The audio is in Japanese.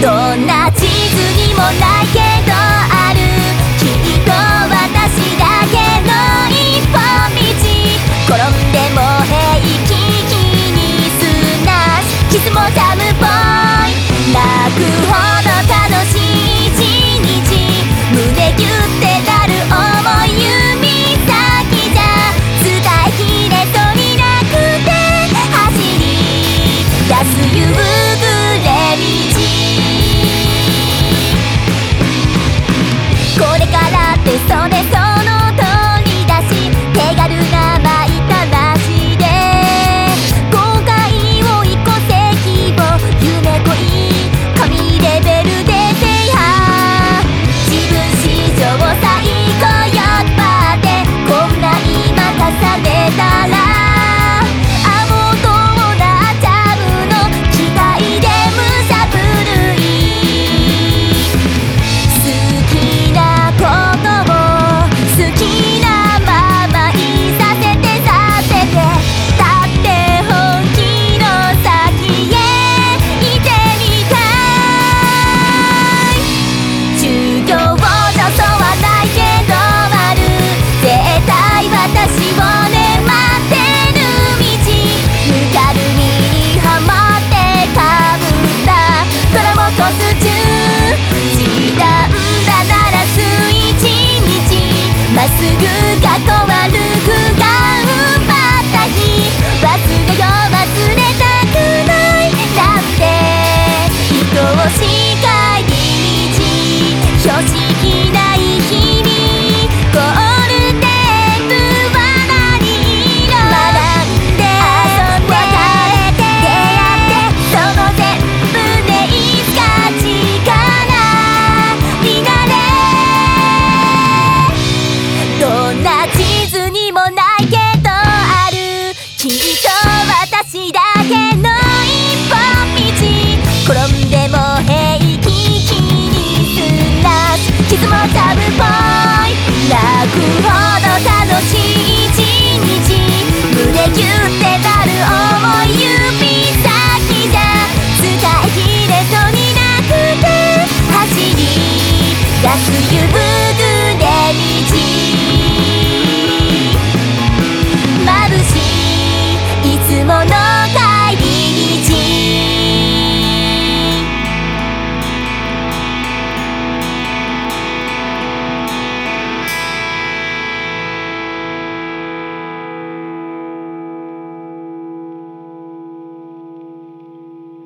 どんな地図にもないけどくかと悪くか